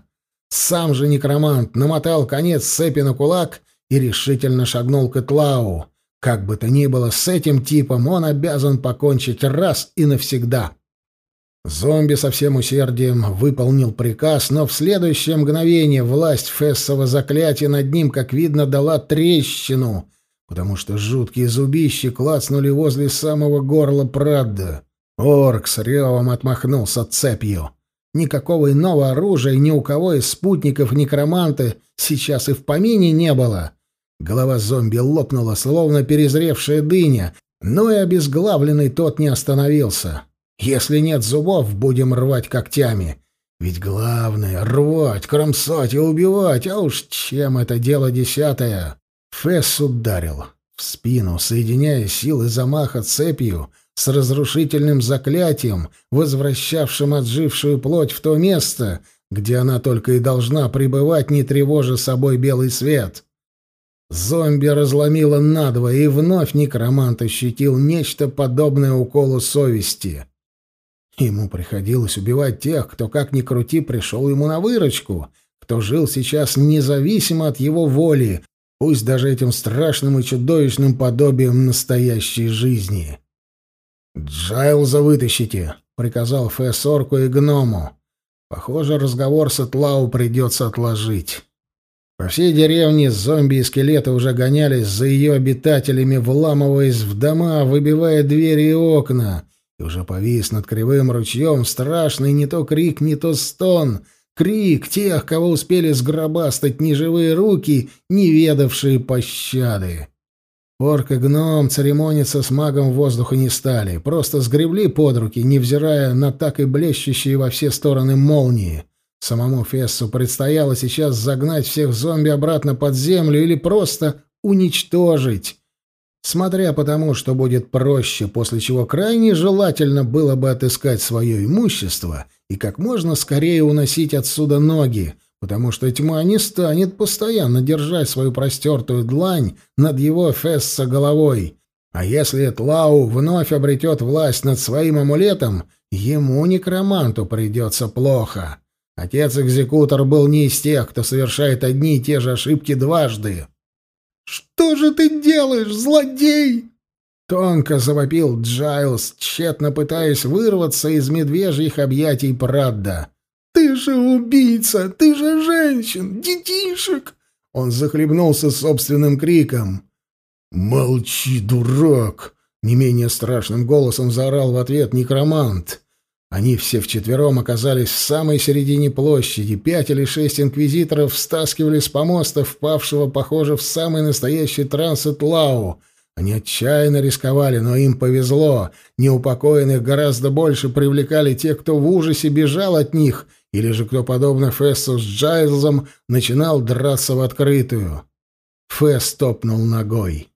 Сам же некромант намотал конец цепи на кулак и решительно шагнул к Этлау. Как бы то ни было, с этим типом он обязан покончить раз и навсегда. Зомби со всем усердием выполнил приказ, но в следующее мгновение власть Фессова заклятия над ним, как видно, дала трещину, потому что жуткие зубищи клацнули возле самого горла Прадда. Орк с ревом отмахнулся цепью. Никакого иного оружия ни у кого из спутников некроманта сейчас и в помине не было. Голова зомби лопнула, словно перезревшая дыня, но и обезглавленный тот не остановился. Если нет зубов, будем рвать когтями. Ведь главное — рвать, кромсать и убивать, а уж чем это дело десятое? Фесс ударил в спину, соединяя силы замаха цепью с разрушительным заклятием, возвращавшим отжившую плоть в то место, где она только и должна пребывать, не тревожа собой белый свет. Зомби разломило надвое, и вновь некромант ощутил нечто подобное уколу совести. Ему приходилось убивать тех, кто, как ни крути, пришел ему на выручку, кто жил сейчас независимо от его воли, пусть даже этим страшным и чудовищным подобием настоящей жизни. «Джайлза вытащите», — приказал Фэс Орку и гному. «Похоже, разговор с Этлау придется отложить». По всей деревне зомби и скелеты уже гонялись за ее обитателями, вламываясь в дома, выбивая двери и окна. И уже повис над кривым ручьем страшный не то крик, не то стон. Крик тех, кого успели сгробастать неживые руки, не ведавшие пощады. Орк и гном церемониться с магом воздуха не стали, просто сгребли под руки, невзирая на так и блещущие во все стороны молнии. Самому Фессу предстояло сейчас загнать всех зомби обратно под землю или просто уничтожить, смотря по тому, что будет проще, после чего крайне желательно было бы отыскать свое имущество и как можно скорее уносить отсюда ноги, потому что тьма не станет постоянно держать свою простертую длань над его Фесса головой. А если Этлау вновь обретет власть над своим амулетом, ему, некроманту, придется плохо. Отец-экзекутор был не из тех, кто совершает одни и те же ошибки дважды. «Что же ты делаешь, злодей?» Тонко завопил Джайлз, тщетно пытаясь вырваться из медвежьих объятий Прадда. «Ты же убийца! Ты же женщин! Детишек!» Он захлебнулся собственным криком. «Молчи, дурак!» — не менее страшным голосом заорал в ответ некромант. Они все вчетвером оказались в самой середине площади. Пять или шесть инквизиторов стаскивали с помоста впавшего, похоже, в самый настоящий транс Лау. Они отчаянно рисковали, но им повезло. Неупокоенных гораздо больше привлекали те, кто в ужасе бежал от них, или же кто, подобно Фессу с Джайлзом, начинал драться в открытую. Фесс топнул ногой.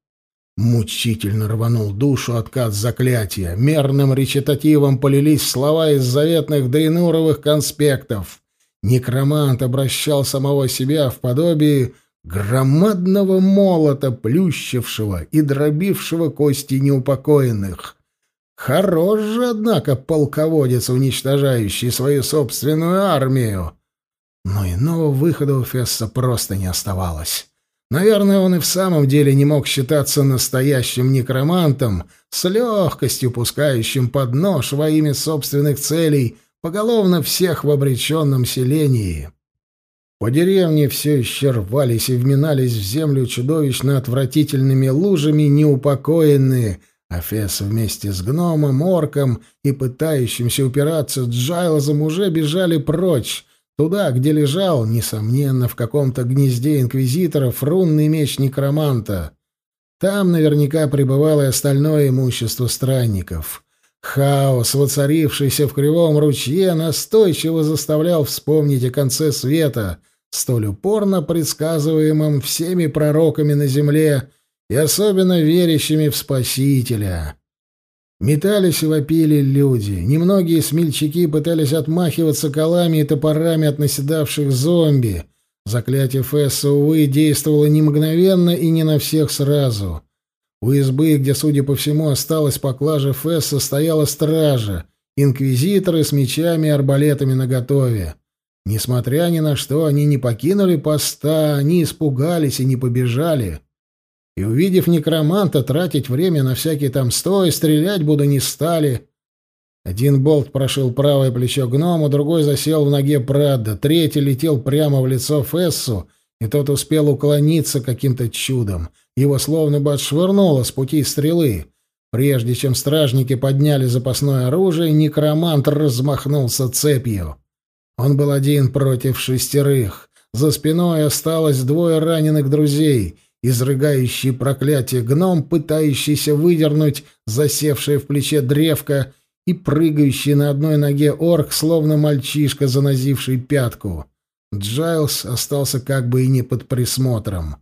Мучительно рванул душу откат заклятия. Мерным речитативом полились слова из заветных дейнуровых конспектов. Некромант обращал самого себя в подобие громадного молота, плющившего и дробившего кости неупокоенных. Хорош же, однако, полководец, уничтожающий свою собственную армию. Но иного выхода у Фесса просто не оставалось. Наверное, он и в самом деле не мог считаться настоящим некромантом, с легкостью пускающим под нож во имя собственных целей поголовно всех в обреченном селении. По деревне все еще рвались и вминались в землю чудовищно отвратительными лужами неупокоенные, а Фесс вместе с гномом, орком и пытающимся упираться Джайлзом уже бежали прочь, Туда, где лежал, несомненно, в каком-то гнезде инквизиторов рунный меч некроманта. Там наверняка пребывало и остальное имущество странников. Хаос, воцарившийся в кривом ручье, настойчиво заставлял вспомнить о конце света, столь упорно предсказываемом всеми пророками на земле и особенно верящими в Спасителя. Метались и вопили люди. Немногие смельчаки пытались отмахиваться колами и топорами от наседавших зомби. Заклятие Фесса, увы, действовало не мгновенно и не на всех сразу. У избы, где, судя по всему, осталась поклажа Фесса, стояла стража, инквизиторы с мечами и арбалетами наготове. Несмотря ни на что, они не покинули поста, они испугались и не побежали и, увидев некроманта, тратить время на всякие там стой, стрелять буду не стали. Один болт прошил правое плечо гному, другой засел в ноге Прадда, третий летел прямо в лицо Фессу, и тот успел уклониться каким-то чудом. Его словно бы отшвырнуло с пути стрелы. Прежде чем стражники подняли запасное оружие, некромант размахнулся цепью. Он был один против шестерых. За спиной осталось двое раненых друзей — изрыгающий проклятие гном, пытающийся выдернуть засевшее в плече древко и прыгающий на одной ноге орк, словно мальчишка, занозивший пятку. Джайлс остался как бы и не под присмотром.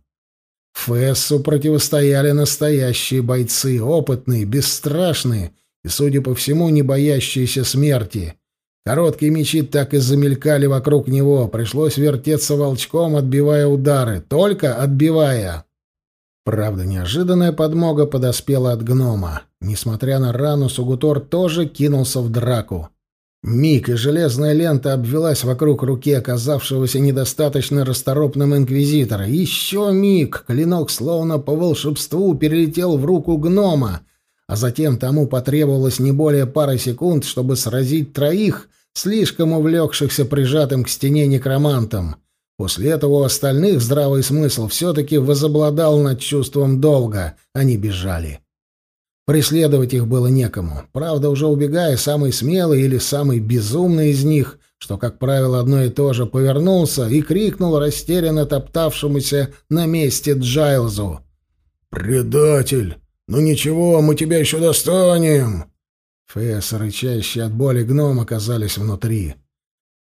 Фессу противостояли настоящие бойцы, опытные, бесстрашные и, судя по всему, не боящиеся смерти. Короткие мечи так и замелькали вокруг него, пришлось вертеться волчком, отбивая удары, только отбивая. Правда, неожиданная подмога подоспела от гнома. Несмотря на рану, Сугутор тоже кинулся в драку. Миг, и железная лента обвелась вокруг руки оказавшегося недостаточно расторопным инквизитора. Еще миг, клинок словно по волшебству перелетел в руку гнома, а затем тому потребовалось не более пары секунд, чтобы сразить троих, слишком увлекшихся прижатым к стене некромантом. После этого у остальных здравый смысл все-таки возобладал над чувством долга, они бежали. Преследовать их было некому. Правда, уже убегая, самый смелый или самый безумный из них, что, как правило, одно и то же, повернулся и крикнул растерянно топтавшемуся на месте Джайлзу. «Предатель! Ну ничего, мы тебя еще достанем!» Фесс, рычащий от боли гном, оказались внутри.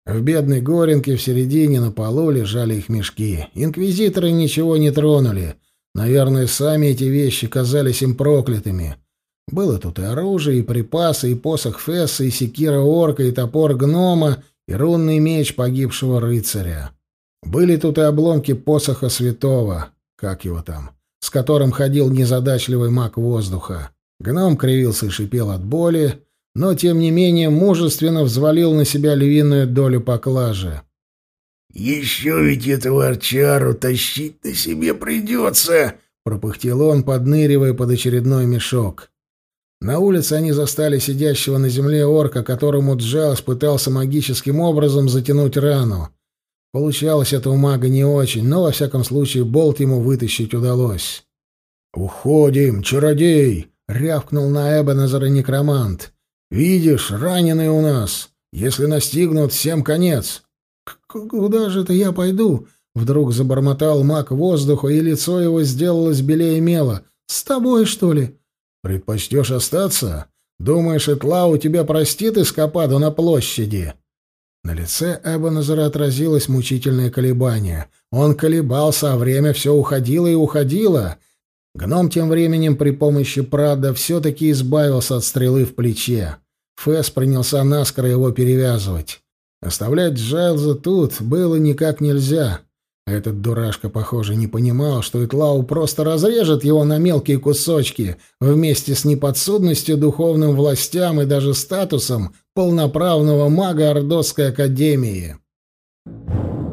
В бедной горенке в середине на полу лежали их мешки. Инквизиторы ничего не тронули. Наверное, сами эти вещи казались им проклятыми. Было тут и оружие, и припасы, и посох Фесса, и секира орка, и топор гнома, и рунный меч погибшего рыцаря. Были тут и обломки посоха святого, как его там, с которым ходил незадачливый маг воздуха. Гном кривился и шипел от боли, но, тем не менее, мужественно взвалил на себя львиную долю поклажи. «Еще ведь этого арчару тащить на себе придется!» — пропыхтел он, подныривая под очередной мешок. На улице они застали сидящего на земле орка, которому Джаус пытался магическим образом затянуть рану. Получалось это у мага не очень, но, во всяком случае, болт ему вытащить удалось. «Уходим, чародей!» — рявкнул на Эбенезера некромант. «Видишь, раненые у нас. Если настигнут, всем конец». «Куда же это я пойду?» — вдруг забормотал маг воздуха, и лицо его сделалось белее мела. «С тобой, что ли?» Предпочтешь остаться? Думаешь, Этлау тебя простит эскападу на площади?» На лице Эбенезера отразилось мучительное колебание. Он колебался, а время все уходило и уходило. Гном тем временем при помощи Прада все-таки избавился от стрелы в плече. Фэс принялся наскоро его перевязывать. Оставлять Джайлза тут было никак нельзя. Этот дурашка, похоже, не понимал, что Итлау просто разрежет его на мелкие кусочки вместе с неподсудностью духовным властям и даже статусом полноправного мага Ордосской академии. Thank